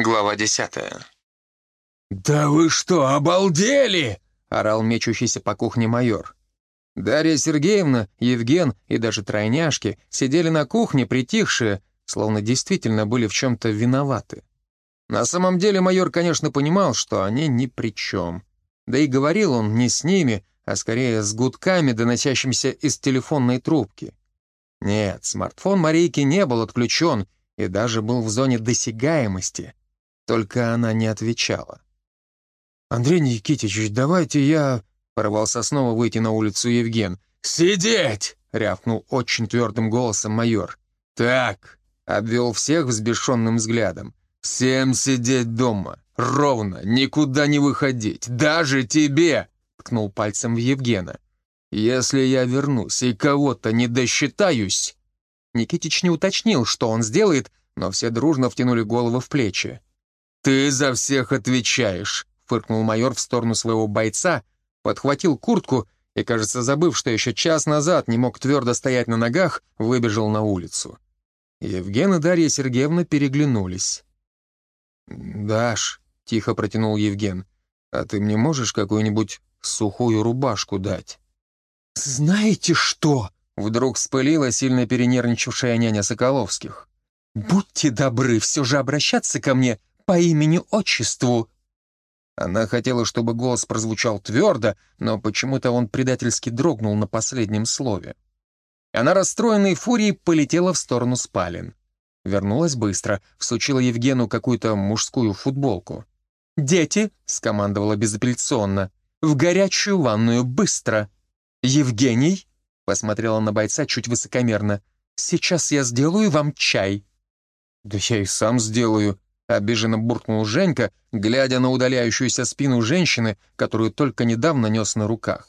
Глава десятая. «Да вы что, обалдели?» — орал мечущийся по кухне майор. Дарья Сергеевна, Евген и даже тройняшки сидели на кухне, притихшие, словно действительно были в чем-то виноваты. На самом деле майор, конечно, понимал, что они ни при чем. Да и говорил он не с ними, а скорее с гудками, доносящимися из телефонной трубки. Нет, смартфон Марийки не был отключен и даже был в зоне досягаемости, только она не отвечала. «Андрей Никитич, давайте я...» — порвался снова выйти на улицу Евген. «Сидеть!» — рявкнул очень твердым голосом майор. «Так!» — обвел всех взбешенным взглядом. «Всем сидеть дома! Ровно! Никуда не выходить! Даже тебе!» — ткнул пальцем в Евгена. «Если я вернусь и кого-то не досчитаюсь...» Никитич не уточнил, что он сделает, но все дружно втянули головы в плечи. «Ты за всех отвечаешь», — фыркнул майор в сторону своего бойца, подхватил куртку и, кажется, забыв, что еще час назад не мог твердо стоять на ногах, выбежал на улицу. Евген и Дарья Сергеевна переглянулись. «Даш», — тихо протянул Евген, — «а ты мне можешь какую-нибудь сухую рубашку дать?» «Знаете что?» — вдруг вспылила сильно перенервничавшая няня Соколовских. «Будьте добры все же обращаться ко мне по имени-отчеству». Она хотела, чтобы голос прозвучал твердо, но почему-то он предательски дрогнул на последнем слове. Она расстроенной фурией полетела в сторону спален. Вернулась быстро, всучила Евгену какую-то мужскую футболку. «Дети», — скомандовала безапелляционно, — «в горячую ванную, быстро!» «Евгений», — посмотрела на бойца чуть высокомерно, — «сейчас я сделаю вам чай». «Да я и сам сделаю», — обиженно буркнул Женька, глядя на удаляющуюся спину женщины, которую только недавно нес на руках.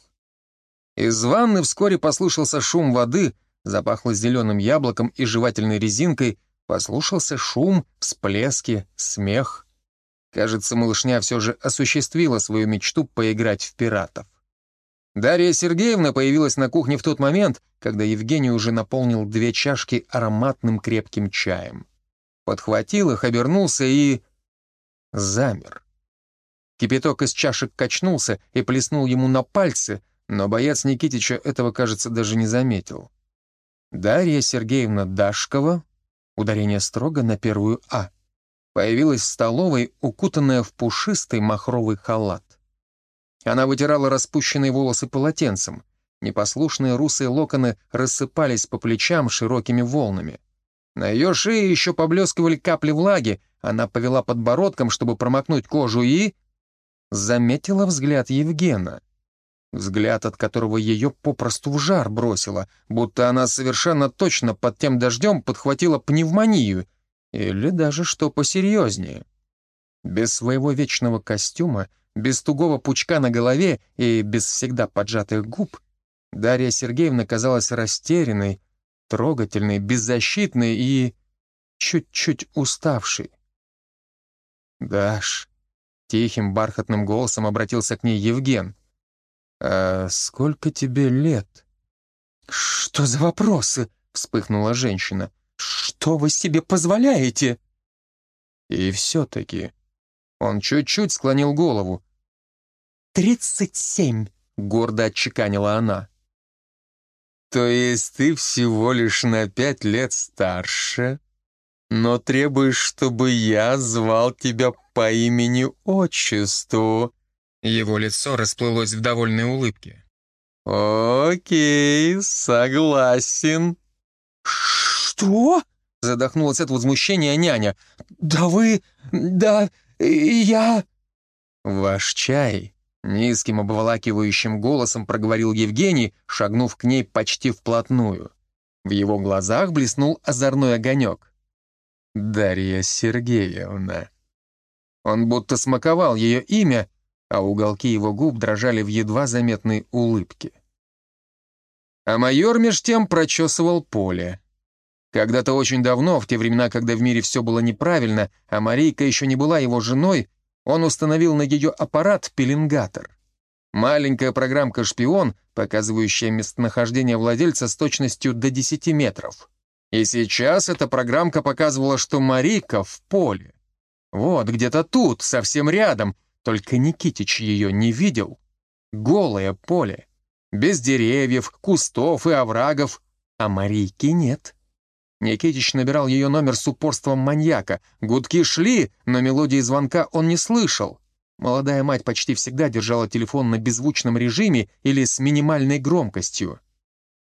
Из ванны вскоре послышался шум воды, запахло зеленым яблоком и жевательной резинкой, послушался шум, всплески, смех. Кажется, малышня все же осуществила свою мечту поиграть в пиратов. Дарья Сергеевна появилась на кухне в тот момент, когда Евгений уже наполнил две чашки ароматным крепким чаем подхватил их, обернулся и... замер. Кипяток из чашек качнулся и плеснул ему на пальцы, но боец Никитича этого, кажется, даже не заметил. Дарья Сергеевна Дашкова, ударение строго на первую «А», появилась в столовой, укутанная в пушистый махровый халат. Она вытирала распущенные волосы полотенцем. Непослушные русые локоны рассыпались по плечам широкими волнами. На ее шее еще поблескивали капли влаги, она повела подбородком, чтобы промокнуть кожу, и... Заметила взгляд Евгена. Взгляд, от которого ее попросту в жар бросило, будто она совершенно точно под тем дождем подхватила пневмонию, или даже что посерьезнее. Без своего вечного костюма, без тугого пучка на голове и без всегда поджатых губ, Дарья Сергеевна казалась растерянной, трогательный, беззащитный и чуть-чуть уставший. «Даш», — тихим бархатным голосом обратился к ней Евген, «а сколько тебе лет?» «Что за вопросы?» — вспыхнула женщина. «Что вы себе позволяете?» И все-таки он чуть-чуть склонил голову. «Тридцать семь», — гордо отчеканила она. То есть ты всего лишь на пять лет старше, но требуешь, чтобы я звал тебя по имени-отчеству?» Его лицо расплылось в довольной улыбке. «Окей, согласен». «Что?» — задохнулась от возмущения няня. «Да вы... да... я...» «Ваш чай Низким обволакивающим голосом проговорил Евгений, шагнув к ней почти вплотную. В его глазах блеснул озорной огонек. «Дарья Сергеевна». Он будто смаковал ее имя, а уголки его губ дрожали в едва заметной улыбке. А майор меж тем прочесывал поле. Когда-то очень давно, в те времена, когда в мире все было неправильно, а Марийка еще не была его женой, он установил на ее аппарат пеленгатор. Маленькая программка-шпион, показывающая местонахождение владельца с точностью до 10 метров. И сейчас эта программка показывала, что Марика в поле. Вот, где-то тут, совсем рядом, только Никитич ее не видел. Голое поле, без деревьев, кустов и оврагов, а Марийки нет. Никитич набирал ее номер с упорством маньяка. Гудки шли, но мелодии звонка он не слышал. Молодая мать почти всегда держала телефон на беззвучном режиме или с минимальной громкостью.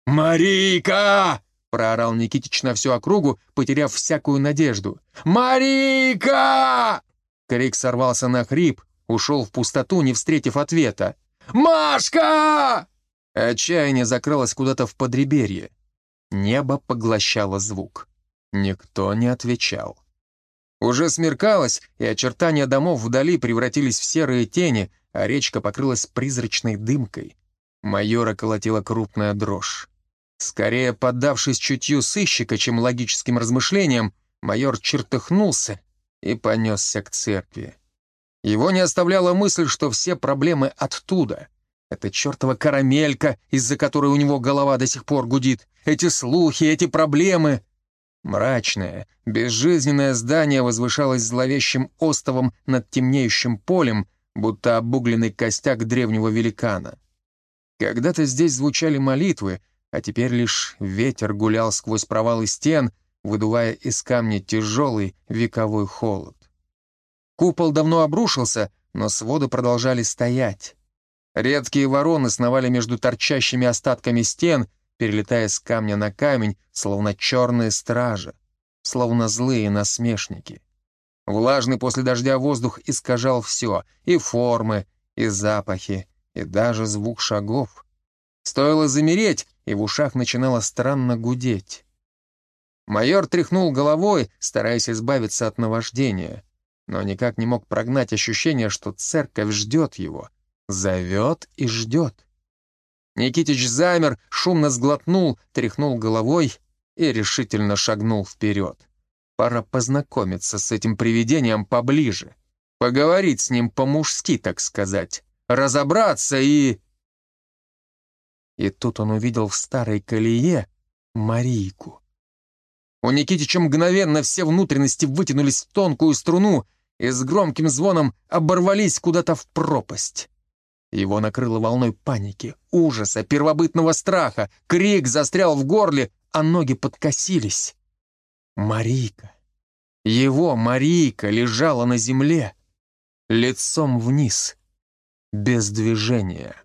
«Марийка!» — проорал Никитич на всю округу, потеряв всякую надежду. «Марийка!» Крик сорвался на хрип, ушел в пустоту, не встретив ответа. «Машка!» Отчаяние закрылось куда-то в подреберье. Небо поглощало звук. Никто не отвечал. Уже смеркалось, и очертания домов вдали превратились в серые тени, а речка покрылась призрачной дымкой. Майора колотила крупная дрожь. Скорее поддавшись чутью сыщика, чем логическим размышлениям, майор чертыхнулся и понесся к церкви. Его не оставляла мысль, что все проблемы оттуда. Это чертова карамелька, из-за которой у него голова до сих пор гудит. Эти слухи, эти проблемы. Мрачное, безжизненное здание возвышалось зловещим остовом над темнеющим полем, будто обугленный костяк древнего великана. Когда-то здесь звучали молитвы, а теперь лишь ветер гулял сквозь провалы стен, выдувая из камня тяжелый вековой холод. Купол давно обрушился, но своды продолжали стоять. Редкие вороны сновали между торчащими остатками стен, перелетая с камня на камень, словно черные стражи, словно злые насмешники. Влажный после дождя воздух искажал все — и формы, и запахи, и даже звук шагов. Стоило замереть, и в ушах начинало странно гудеть. Майор тряхнул головой, стараясь избавиться от наваждения, но никак не мог прогнать ощущение, что церковь ждет его, зовет и ждет. Никитич замер, шумно сглотнул, тряхнул головой и решительно шагнул вперед. Пора познакомиться с этим привидением поближе, поговорить с ним по-мужски, так сказать, разобраться и... И тут он увидел в старой колее Марийку. У Никитича мгновенно все внутренности вытянулись в тонкую струну и с громким звоном оборвались куда-то в пропасть. Его накрыло волной паники, ужаса, первобытного страха, крик застрял в горле, а ноги подкосились. Марийка. Его Марийка лежала на земле, лицом вниз, без движения.